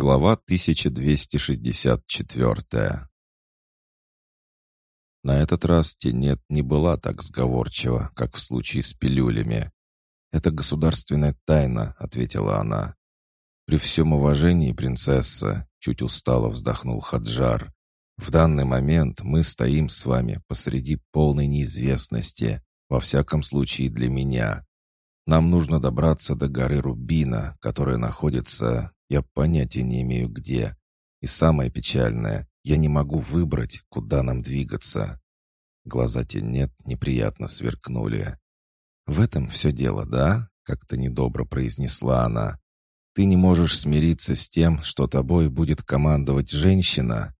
Глава 1264 На этот раз Тенет не была так сговорчива, как в случае с пилюлями. «Это государственная тайна», — ответила она. «При всем уважении, принцесса», — чуть устало вздохнул Хаджар. «В данный момент мы стоим с вами посреди полной неизвестности, во всяком случае для меня. Нам нужно добраться до горы Рубина, которая находится, я понятия не имею где. И самое печальное, я не могу выбрать, куда нам двигаться. Глаза Тенет неприятно сверкнули. «В этом все дело, да?» — как-то недобро произнесла она. «Ты не можешь смириться с тем, что тобой будет командовать женщина?»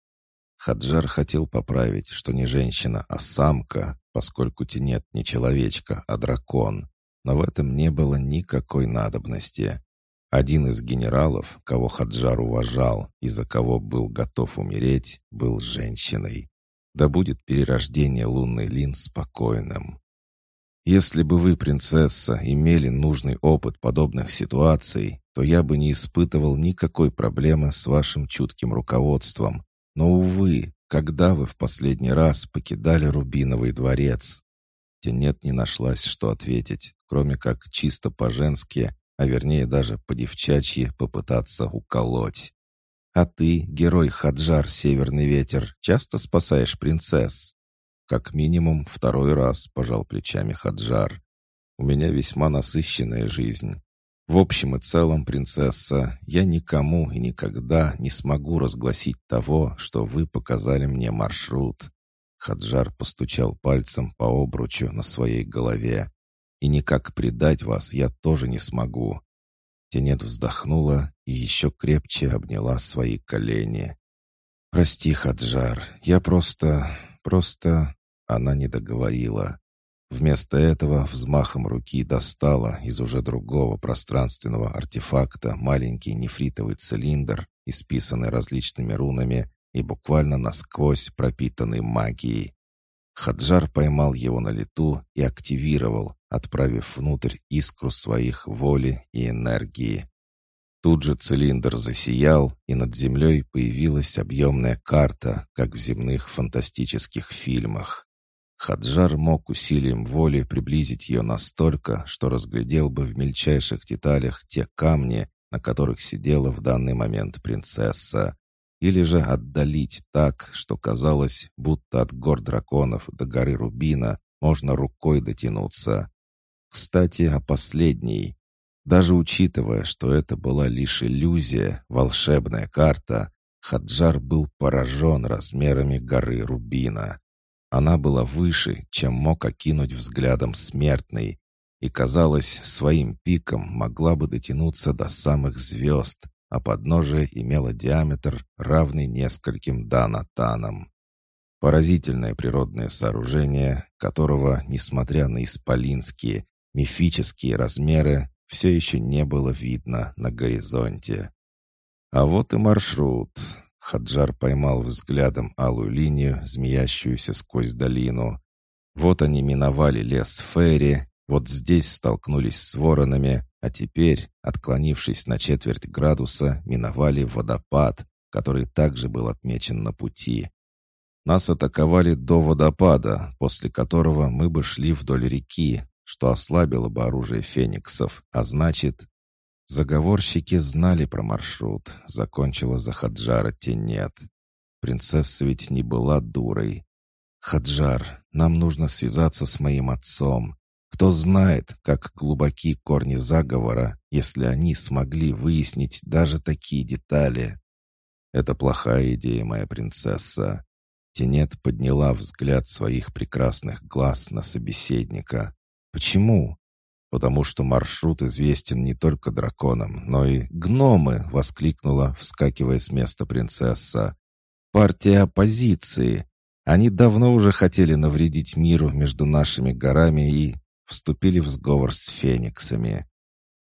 Хаджар хотел поправить, что не женщина, а самка, поскольку Тенет не человечка, а дракон но в этом не было никакой надобности. Один из генералов, кого Хаджар уважал и за кого был готов умереть, был женщиной. Да будет перерождение лунной лин спокойным. Если бы вы, принцесса, имели нужный опыт подобных ситуаций, то я бы не испытывал никакой проблемы с вашим чутким руководством. Но, увы, когда вы в последний раз покидали Рубиновый дворец? Тенет не нашлась, что ответить, кроме как чисто по-женски, а вернее даже по-девчачьи попытаться уколоть. «А ты, герой Хаджар Северный Ветер, часто спасаешь принцесс?» «Как минимум второй раз», — пожал плечами Хаджар. «У меня весьма насыщенная жизнь. В общем и целом, принцесса, я никому и никогда не смогу разгласить того, что вы показали мне маршрут. Хаджар постучал пальцем по обручу на своей голове. «И никак предать вас я тоже не смогу». Тенет вздохнула и еще крепче обняла свои колени. «Прости, Хаджар, я просто... просто...» Она не договорила. Вместо этого взмахом руки достала из уже другого пространственного артефакта маленький нефритовый цилиндр, исписанный различными рунами, и буквально насквозь пропитанный магией. Хаджар поймал его на лету и активировал, отправив внутрь искру своих воли и энергии. Тут же цилиндр засиял, и над землей появилась объемная карта, как в земных фантастических фильмах. Хаджар мог усилием воли приблизить ее настолько, что разглядел бы в мельчайших деталях те камни, на которых сидела в данный момент принцесса или же отдалить так, что казалось, будто от гор драконов до горы Рубина можно рукой дотянуться. Кстати, о последней. Даже учитывая, что это была лишь иллюзия, волшебная карта, Хаджар был поражен размерами горы Рубина. Она была выше, чем мог окинуть взглядом смертный, и, казалось, своим пиком могла бы дотянуться до самых звезд, а подножие имело диаметр, равный нескольким данатанам. Поразительное природное сооружение, которого, несмотря на исполинские, мифические размеры, все еще не было видно на горизонте. А вот и маршрут. Хаджар поймал взглядом алую линию, змеящуюся сквозь долину. Вот они миновали лес Ферри, вот здесь столкнулись с воронами, а теперь, отклонившись на четверть градуса, миновали водопад, который также был отмечен на пути. Нас атаковали до водопада, после которого мы бы шли вдоль реки, что ослабило бы оружие фениксов, а значит... Заговорщики знали про маршрут, закончила за Хаджара Тенет. Принцесса ведь не была дурой. «Хаджар, нам нужно связаться с моим отцом. Кто знает, как глубоки корни заговора, если они смогли выяснить даже такие детали. Это плохая идея, моя принцесса. Тенет подняла взгляд своих прекрасных глаз на собеседника. Почему? Потому что маршрут известен не только драконам, но и гномы, воскликнула, вскакивая с места принцесса. Партия оппозиции. Они давно уже хотели навредить миру между нашими горами и вступили в сговор с фениксами.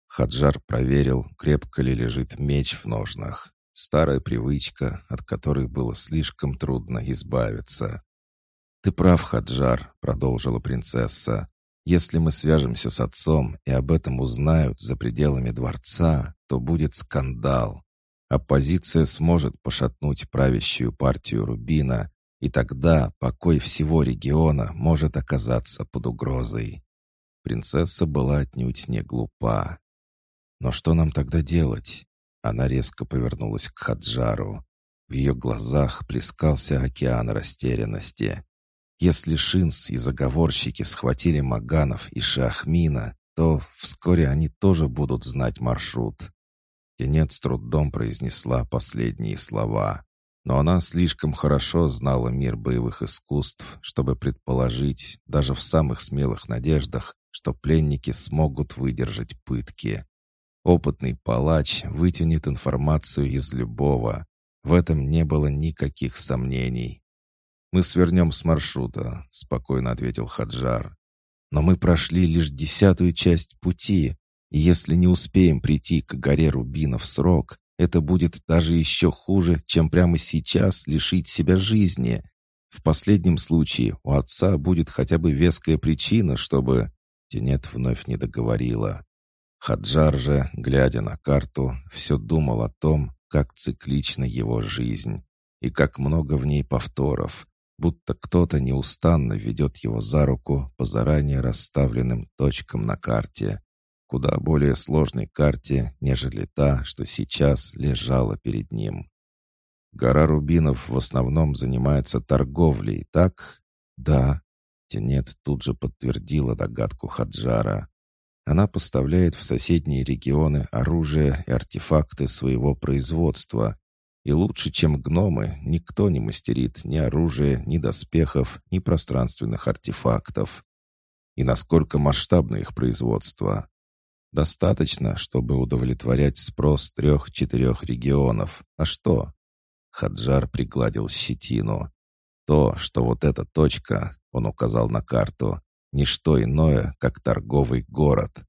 Хаджар проверил, крепко ли лежит меч в ножнах. Старая привычка, от которой было слишком трудно избавиться. «Ты прав, Хаджар», — продолжила принцесса. «Если мы свяжемся с отцом и об этом узнают за пределами дворца, то будет скандал. Оппозиция сможет пошатнуть правящую партию Рубина, и тогда покой всего региона может оказаться под угрозой. Принцесса была отнюдь не глупа. Но что нам тогда делать? Она резко повернулась к Хаджару. В ее глазах плескался океан растерянности. Если Шинс и заговорщики схватили Маганов и Шахмина, то вскоре они тоже будут знать маршрут. Тенет с трудом произнесла последние слова. Но она слишком хорошо знала мир боевых искусств, чтобы предположить, даже в самых смелых надеждах, что пленники смогут выдержать пытки. Опытный палач вытянет информацию из любого. В этом не было никаких сомнений. «Мы свернем с маршрута», — спокойно ответил Хаджар. «Но мы прошли лишь десятую часть пути, и если не успеем прийти к горе Рубина в срок, это будет даже еще хуже, чем прямо сейчас лишить себя жизни. В последнем случае у отца будет хотя бы веская причина, чтобы...» Тенет вновь не договорила. Хаджар же, глядя на карту, все думал о том, как циклична его жизнь и как много в ней повторов, будто кто-то неустанно ведет его за руку по заранее расставленным точкам на карте, куда более сложной карте, нежели та, что сейчас лежала перед ним. Гора Рубинов в основном занимается торговлей, так? Да. Тенет тут же подтвердила догадку Хаджара. Она поставляет в соседние регионы оружие и артефакты своего производства, и лучше, чем гномы, никто не мастерит ни оружия, ни доспехов, ни пространственных артефактов. И насколько масштабно их производство? Достаточно, чтобы удовлетворять спрос трех-четырех регионов. А что? Хаджар пригладил щетину. То, что вот эта точка, он указал на карту, не что иное, как торговый город.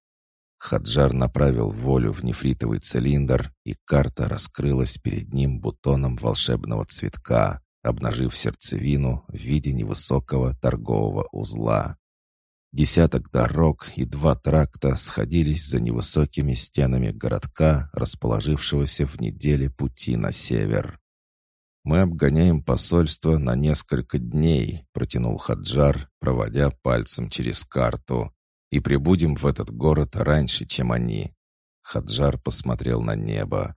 Хаджар направил волю в нефритовый цилиндр, и карта раскрылась перед ним бутоном волшебного цветка, обнажив сердцевину в виде невысокого торгового узла. Десяток дорог и два тракта сходились за невысокими стенами городка, расположившегося в неделе пути на север. «Мы обгоняем посольство на несколько дней», — протянул Хаджар, проводя пальцем через карту и прибудем в этот город раньше, чем они». Хаджар посмотрел на небо.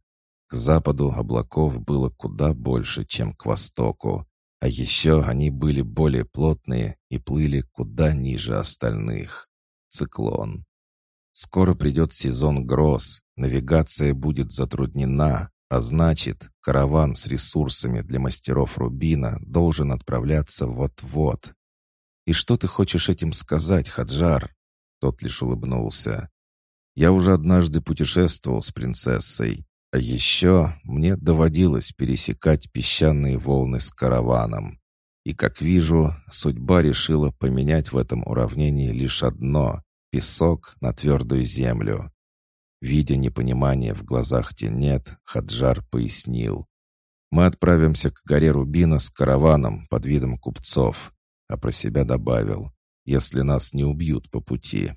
К западу облаков было куда больше, чем к востоку, а еще они были более плотные и плыли куда ниже остальных. Циклон. Скоро придет сезон гроз, навигация будет затруднена, а значит, караван с ресурсами для мастеров Рубина должен отправляться вот-вот. И что ты хочешь этим сказать, Хаджар? Тот лишь улыбнулся. «Я уже однажды путешествовал с принцессой, а еще мне доводилось пересекать песчаные волны с караваном. И, как вижу, судьба решила поменять в этом уравнении лишь одно — песок на твердую землю». Видя непонимание в глазах Тенет, Хаджар пояснил. «Мы отправимся к горе Рубина с караваном под видом купцов», а про себя добавил если нас не убьют по пути.